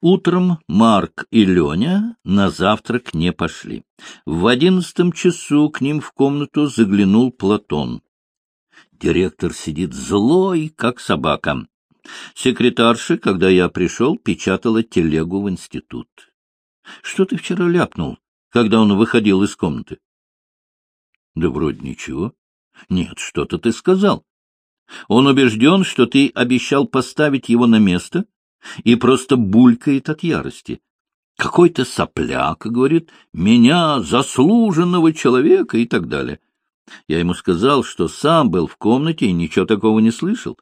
Утром Марк и Леня на завтрак не пошли. В одиннадцатом часу к ним в комнату заглянул Платон. Директор сидит злой, как собака. Секретарша, когда я пришел, печатала телегу в институт. Что ты вчера ляпнул, когда он выходил из комнаты? Да вроде ничего. Нет, что-то ты сказал. Он убежден, что ты обещал поставить его на место и просто булькает от ярости. Какой-то сопляк, говорит, меня, заслуженного человека и так далее. Я ему сказал, что сам был в комнате и ничего такого не слышал.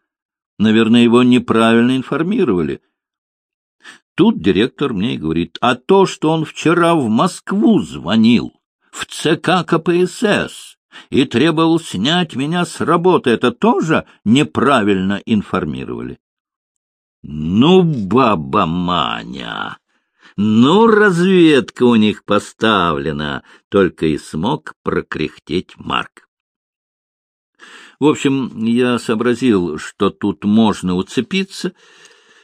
Наверное, его неправильно информировали. Тут директор мне и говорит, а то, что он вчера в Москву звонил, в ЦК КПСС, и требовал снять меня с работы, это тоже неправильно информировали. Ну, баба Маня! Ну, разведка у них поставлена, только и смог прокряхтеть Марк. В общем, я сообразил, что тут можно уцепиться.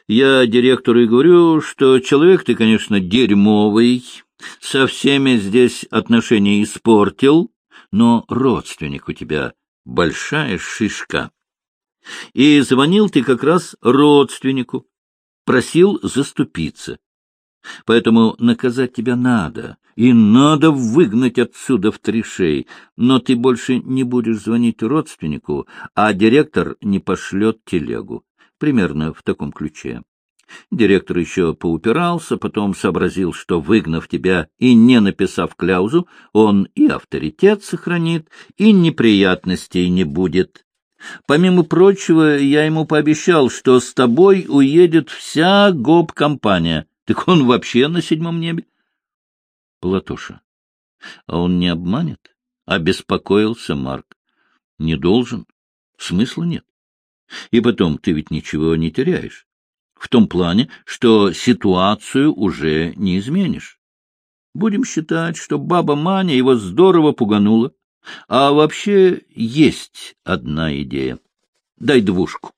Я директору и говорю, что человек ты, конечно, дерьмовый, со всеми здесь отношения испортил, но родственник у тебя большая шишка. И звонил ты как раз родственнику, просил заступиться. Поэтому наказать тебя надо, и надо выгнать отсюда в три шеи. Но ты больше не будешь звонить родственнику, а директор не пошлет телегу. Примерно в таком ключе. Директор еще поупирался, потом сообразил, что, выгнав тебя и не написав кляузу, он и авторитет сохранит, и неприятностей не будет. Помимо прочего, я ему пообещал, что с тобой уедет вся гоп-компания. Так он вообще на седьмом небе. Платоша. А он не обманет? Обеспокоился Марк. Не должен. Смысла нет. И потом, ты ведь ничего не теряешь в том плане, что ситуацию уже не изменишь. Будем считать, что баба Маня его здорово пуганула. А вообще есть одна идея. Дай двушку.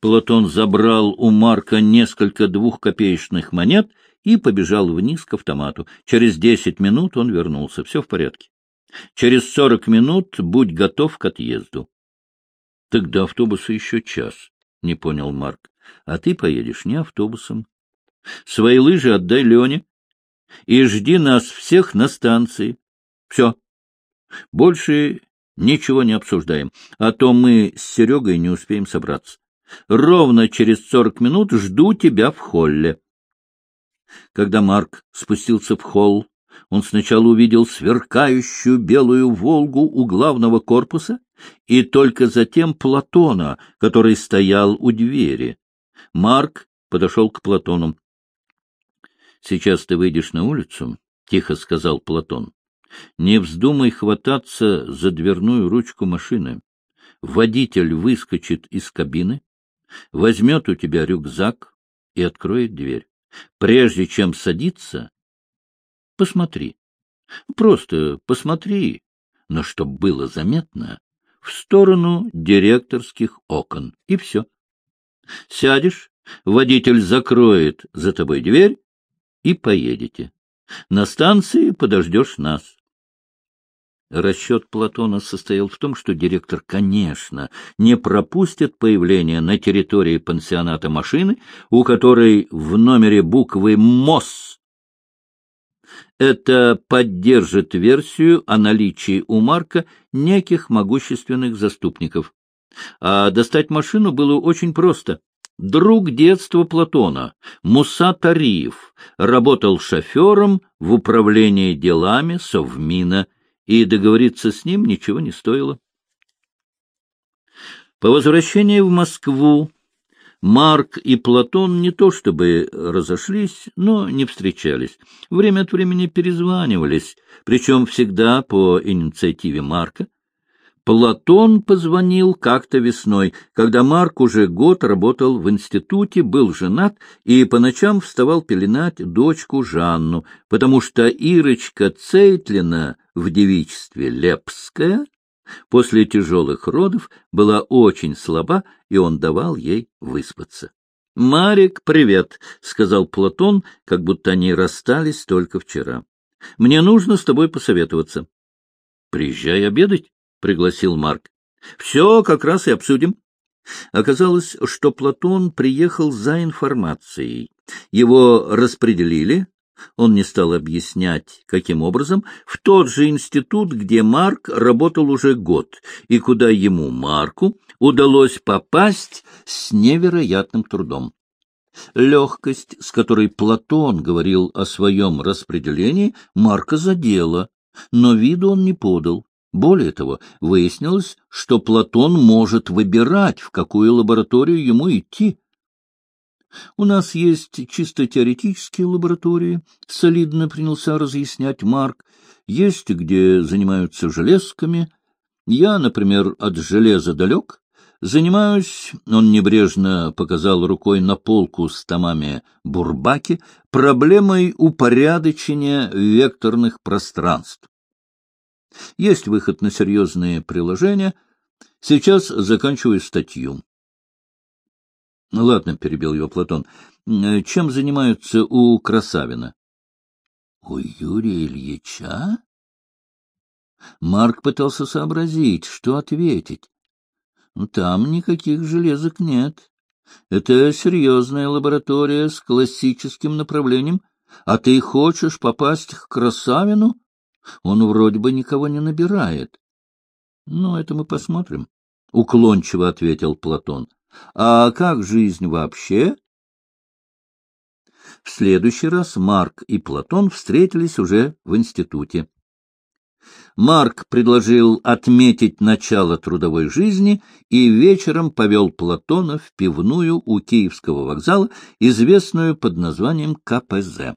Платон забрал у Марка несколько двухкопеечных монет и побежал вниз к автомату. Через десять минут он вернулся. Все в порядке. Через сорок минут будь готов к отъезду. — Так до автобуса еще час, — не понял Марк а ты поедешь не автобусом. Свои лыжи отдай Лене и жди нас всех на станции. Все. Больше ничего не обсуждаем, а то мы с Серегой не успеем собраться. Ровно через сорок минут жду тебя в холле. Когда Марк спустился в холл, он сначала увидел сверкающую белую «Волгу» у главного корпуса и только затем Платона, который стоял у двери. Марк подошел к Платону. — Сейчас ты выйдешь на улицу, — тихо сказал Платон. — Не вздумай хвататься за дверную ручку машины. Водитель выскочит из кабины, возьмет у тебя рюкзак и откроет дверь. Прежде чем садиться, посмотри. Просто посмотри, но чтоб было заметно, в сторону директорских окон, и все. Сядешь, водитель закроет за тобой дверь и поедете. На станции подождешь нас. Расчет Платона состоял в том, что директор, конечно, не пропустит появление на территории пансионата машины, у которой в номере буквы МОС. Это поддержит версию о наличии у Марка неких могущественных заступников. А достать машину было очень просто. Друг детства Платона, Муса Тариев, работал шофером в управлении делами Совмина, и договориться с ним ничего не стоило. По возвращении в Москву Марк и Платон не то чтобы разошлись, но не встречались. Время от времени перезванивались, причем всегда по инициативе Марка, Платон позвонил как-то весной, когда Марк уже год работал в институте, был женат и по ночам вставал пеленать дочку Жанну, потому что Ирочка Цейтлина в девичестве Лепская после тяжелых родов была очень слаба, и он давал ей выспаться. — Марик, привет, — сказал Платон, как будто они расстались только вчера. — Мне нужно с тобой посоветоваться. — Приезжай обедать, — пригласил Марк. — Все как раз и обсудим. Оказалось, что Платон приехал за информацией. Его распределили, он не стал объяснять, каким образом, в тот же институт, где Марк работал уже год, и куда ему, Марку, удалось попасть с невероятным трудом. Легкость, с которой Платон говорил о своем распределении, Марка задела, но виду он не подал. Более того, выяснилось, что Платон может выбирать, в какую лабораторию ему идти. У нас есть чисто теоретические лаборатории, — солидно принялся разъяснять Марк. Есть, где занимаются железками. Я, например, от железа далек. Занимаюсь, — он небрежно показал рукой на полку с томами Бурбаки, — проблемой упорядочения векторных пространств. Есть выход на серьезные приложения. Сейчас заканчиваю статью. — Ладно, — перебил его Платон. — Чем занимаются у Красавина? — У Юрия Ильича? Марк пытался сообразить, что ответить. Ну, там никаких железок нет. Это серьезная лаборатория с классическим направлением. А ты хочешь попасть к Красавину? Он вроде бы никого не набирает. — Ну, это мы посмотрим, — уклончиво ответил Платон. А как жизнь вообще? В следующий раз Марк и Платон встретились уже в институте. Марк предложил отметить начало трудовой жизни и вечером повел Платона в пивную у Киевского вокзала, известную под названием КПЗ.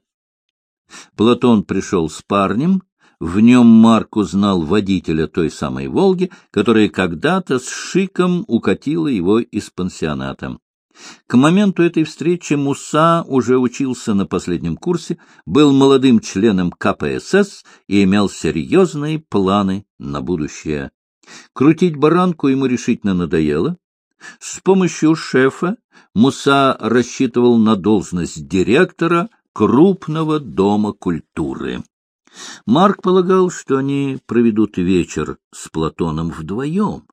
Платон пришел с парнем, в нем Марк узнал водителя той самой «Волги», которая когда-то с шиком укатила его из пансионата. К моменту этой встречи Муса уже учился на последнем курсе, был молодым членом КПСС и имел серьезные планы на будущее. Крутить баранку ему решительно надоело. С помощью шефа Муса рассчитывал на должность директора крупного дома культуры. Марк полагал, что они проведут вечер с Платоном вдвоем.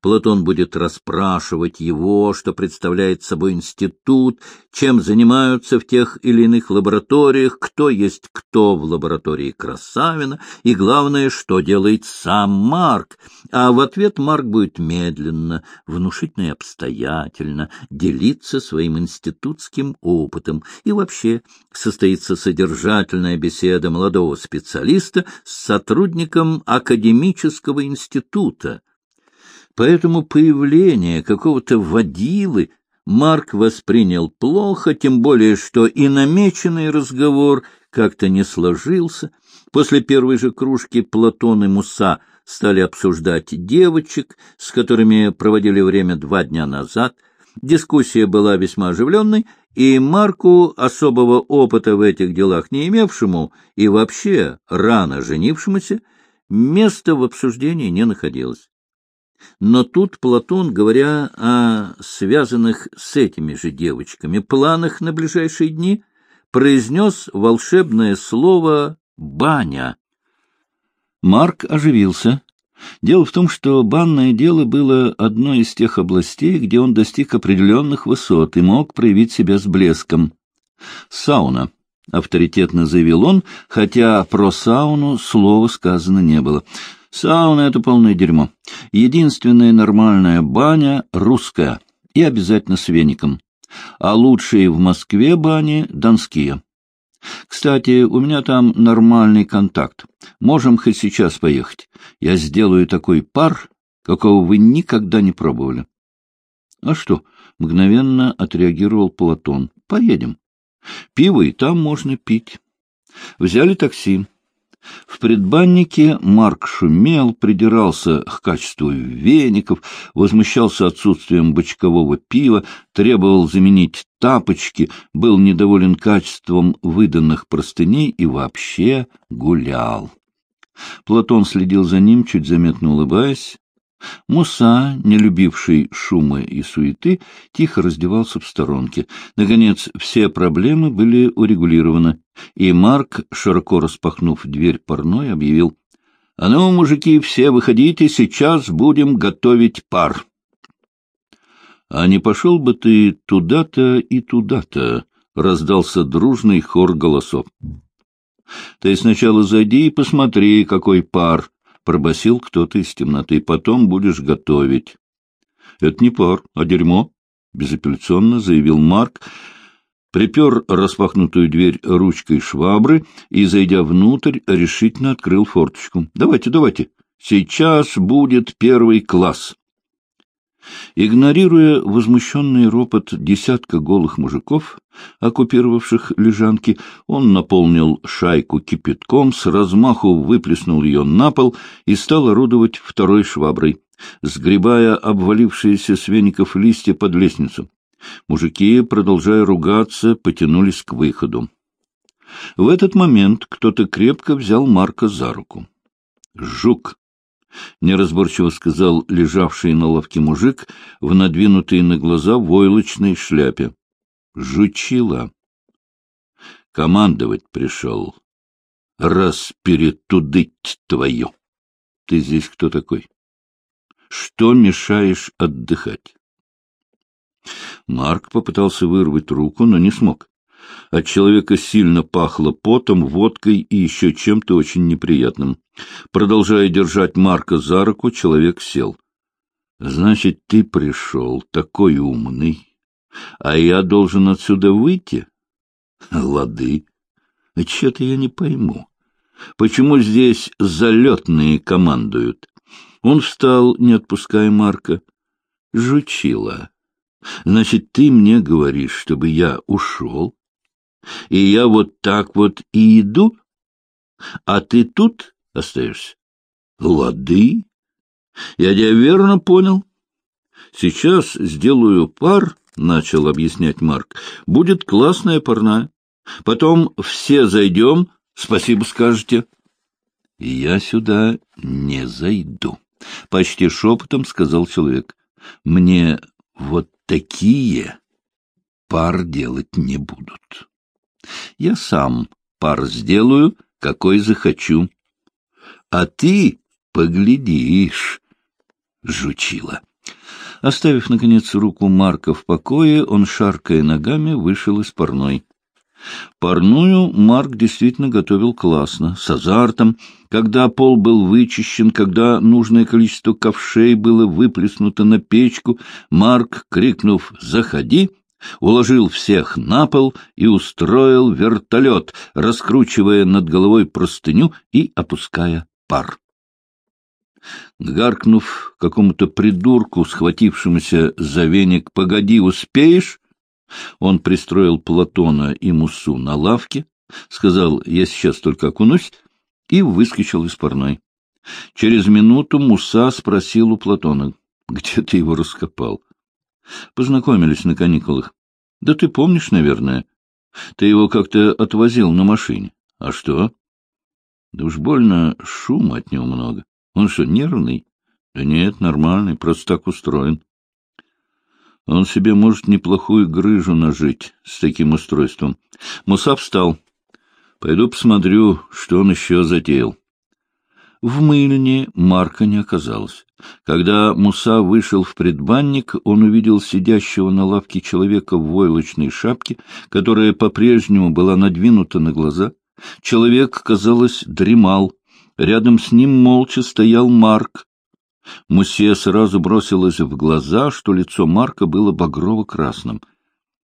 Платон будет расспрашивать его, что представляет собой институт, чем занимаются в тех или иных лабораториях, кто есть кто в лаборатории Красавина, и, главное, что делает сам Марк. А в ответ Марк будет медленно, внушительно и обстоятельно делиться своим институтским опытом. И вообще состоится содержательная беседа молодого специалиста с сотрудником академического института, Поэтому появление какого-то водилы Марк воспринял плохо, тем более, что и намеченный разговор как-то не сложился. После первой же кружки Платон и Муса стали обсуждать девочек, с которыми проводили время два дня назад. Дискуссия была весьма оживленной, и Марку, особого опыта в этих делах не имевшему и вообще рано женившемуся, места в обсуждении не находилось. Но тут Платон, говоря о связанных с этими же девочками планах на ближайшие дни, произнес волшебное слово «баня». Марк оживился. Дело в том, что банное дело было одной из тех областей, где он достиг определенных высот и мог проявить себя с блеском. Сауна. — авторитетно заявил он, хотя про сауну слова сказано не было. Сауна — это полное дерьмо. Единственная нормальная баня — русская, и обязательно с веником. А лучшие в Москве бани — донские. Кстати, у меня там нормальный контакт. Можем хоть сейчас поехать. Я сделаю такой пар, какого вы никогда не пробовали. — А что? — мгновенно отреагировал Платон. — Поедем. Пиво и там можно пить. Взяли такси. В предбаннике Марк шумел, придирался к качеству веников, возмущался отсутствием бочкового пива, требовал заменить тапочки, был недоволен качеством выданных простыней и вообще гулял. Платон следил за ним, чуть заметно улыбаясь. Муса, не любивший шума и суеты, тихо раздевался в сторонке. Наконец, все проблемы были урегулированы, и Марк, широко распахнув дверь парной, объявил, — А ну, мужики, все выходите, сейчас будем готовить пар. — А не пошел бы ты туда-то и туда-то, — раздался дружный хор голосов. — Ты сначала зайди и посмотри, какой пар, — пробасил кто-то из темноты. — Потом будешь готовить. — Это не пар, а дерьмо, — безапелляционно заявил Марк, припер распахнутую дверь ручкой швабры и, зайдя внутрь, решительно открыл форточку. — Давайте, давайте, сейчас будет первый класс. Игнорируя возмущенный ропот десятка голых мужиков, оккупировавших лежанки, он наполнил шайку кипятком, с размаху выплеснул ее на пол и стал орудовать второй шваброй, сгребая обвалившиеся с веников листья под лестницу. Мужики, продолжая ругаться, потянулись к выходу. В этот момент кто-то крепко взял Марка за руку. «Жук!» — неразборчиво сказал лежавший на лавке мужик в надвинутой на глаза войлочной шляпе. — Жучила. — Командовать пришел. — Раз перетудыть твою. Ты здесь кто такой? Что мешаешь отдыхать? Марк попытался вырвать руку, но не смог. От человека сильно пахло потом, водкой и еще чем-то очень неприятным. Продолжая держать Марка за руку, человек сел. — Значит, ты пришел, такой умный, а я должен отсюда выйти? — Лады. Че-то я не пойму. Почему здесь залетные командуют? Он встал, не отпуская Марка. — Жучила. Значит, ты мне говоришь, чтобы я ушел? И я вот так вот и иду? А ты тут остаешься? Лады? Я тебя верно понял? Сейчас сделаю пар, — начал объяснять Марк. Будет классная парная. Потом все зайдем, спасибо скажете. Я сюда не зайду, — почти шепотом сказал человек. Мне вот такие пар делать не будут. Я сам пар сделаю, какой захочу. А ты поглядишь, жучила. Оставив, наконец, руку Марка в покое, он, шаркая ногами, вышел из парной. Парную Марк действительно готовил классно, с азартом. Когда пол был вычищен, когда нужное количество ковшей было выплеснуто на печку, Марк, крикнув «Заходи!», уложил всех на пол и устроил вертолет, раскручивая над головой простыню и опуская пар. Гаркнув какому-то придурку, схватившемуся за веник «Погоди, успеешь?», он пристроил Платона и Мусу на лавке, сказал «Я сейчас только окунусь» и выскочил из парной. Через минуту Муса спросил у Платона, где ты его раскопал. Познакомились на каникулах. Да ты помнишь, наверное. Ты его как-то отвозил на машине. А что? Да уж больно шума от него много. Он что, нервный? Да нет, нормальный, просто так устроен. Он себе может неплохую грыжу нажить с таким устройством. Муса встал. Пойду посмотрю, что он еще затеял. В мыльне Марка не оказалось. Когда Муса вышел в предбанник, он увидел сидящего на лавке человека в войлочной шапке, которая по-прежнему была надвинута на глаза. Человек, казалось, дремал. Рядом с ним молча стоял Марк. Мусе сразу бросилось в глаза, что лицо Марка было багрово-красным.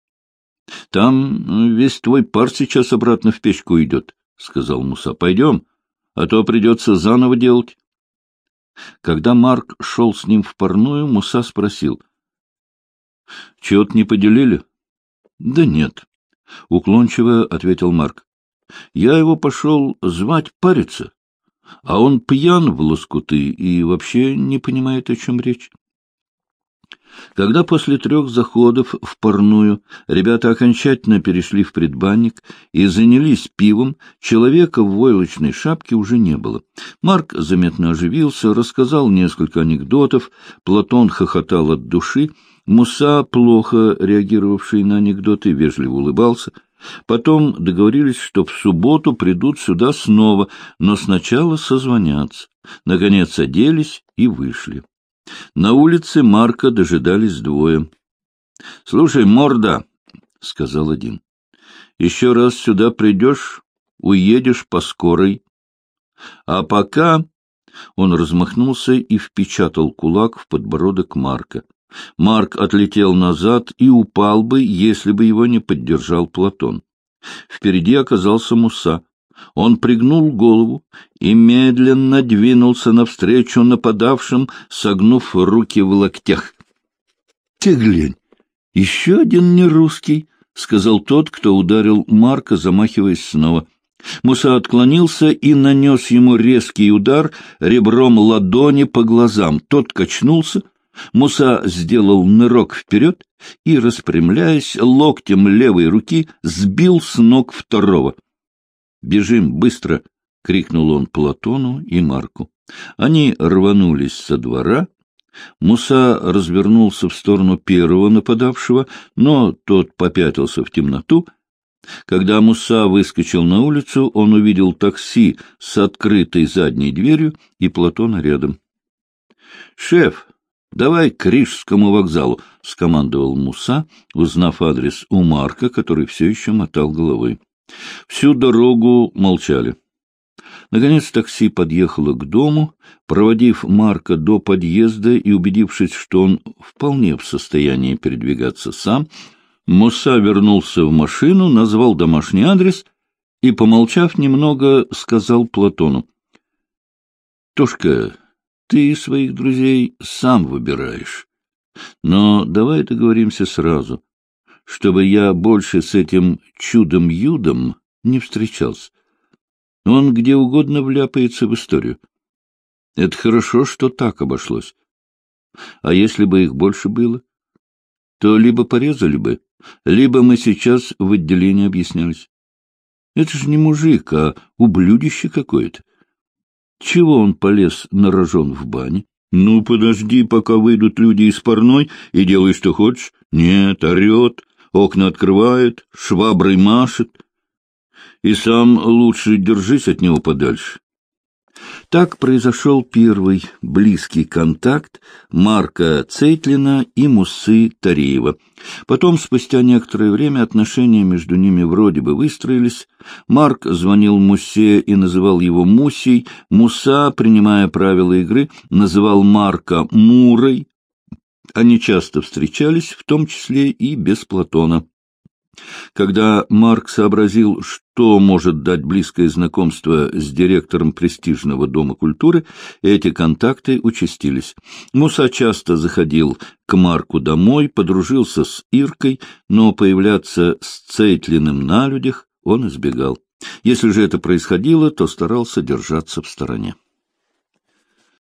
— Там весь твой пар сейчас обратно в печку идет, — сказал Муса. — Пойдем а то придется заново делать. Когда Марк шел с ним в парную, Муса спросил. — Чего-то не поделили? — Да нет, — уклончиво ответил Марк. — Я его пошел звать париться, а он пьян в лоскуты и вообще не понимает, о чем речь. Когда после трех заходов в парную ребята окончательно перешли в предбанник и занялись пивом, человека в войлочной шапке уже не было. Марк заметно оживился, рассказал несколько анекдотов, Платон хохотал от души, Муса, плохо реагировавший на анекдоты, вежливо улыбался. Потом договорились, что в субботу придут сюда снова, но сначала созвонятся. Наконец оделись и вышли. На улице Марка дожидались двое. — Слушай, морда, — сказал один, — еще раз сюда придешь, уедешь по скорой. А пока... Он размахнулся и впечатал кулак в подбородок Марка. Марк отлетел назад и упал бы, если бы его не поддержал Платон. Впереди оказался Муса. Он пригнул голову и медленно двинулся навстречу нападавшим, согнув руки в локтях. — Ты глянь, еще один нерусский, — сказал тот, кто ударил Марка, замахиваясь снова. Муса отклонился и нанес ему резкий удар ребром ладони по глазам. Тот качнулся. Муса сделал нырок вперед и, распрямляясь локтем левой руки, сбил с ног второго. «Бежим, быстро!» — крикнул он Платону и Марку. Они рванулись со двора. Муса развернулся в сторону первого нападавшего, но тот попятился в темноту. Когда Муса выскочил на улицу, он увидел такси с открытой задней дверью и Платона рядом. — Шеф, давай к Рижскому вокзалу, — скомандовал Муса, узнав адрес у Марка, который все еще мотал головой. Всю дорогу молчали. Наконец такси подъехало к дому. Проводив Марка до подъезда и убедившись, что он вполне в состоянии передвигаться сам, Муса вернулся в машину, назвал домашний адрес и, помолчав немного, сказал Платону. — Тошка, ты своих друзей сам выбираешь. Но давай договоримся сразу чтобы я больше с этим чудом-юдом не встречался. Он где угодно вляпается в историю. Это хорошо, что так обошлось. А если бы их больше было, то либо порезали бы, либо мы сейчас в отделении объяснялись. Это же не мужик, а ублюдище какое-то. Чего он полез на рожон в бане? Ну, подожди, пока выйдут люди из парной, и делай, что хочешь. Нет, орет, окна открывает, шваброй машет. И сам лучше держись от него подальше. Так произошел первый близкий контакт Марка Цейтлина и Мусы Тареева. Потом, спустя некоторое время, отношения между ними вроде бы выстроились. Марк звонил Мусе и называл его Мусей. Муса, принимая правила игры, называл Марка Мурой. Они часто встречались, в том числе и без Платона. Когда Марк сообразил, что может дать близкое знакомство с директором престижного дома культуры, эти контакты участились. Муса часто заходил к Марку домой, подружился с Иркой, но появляться с Цейтлиным на людях он избегал. Если же это происходило, то старался держаться в стороне.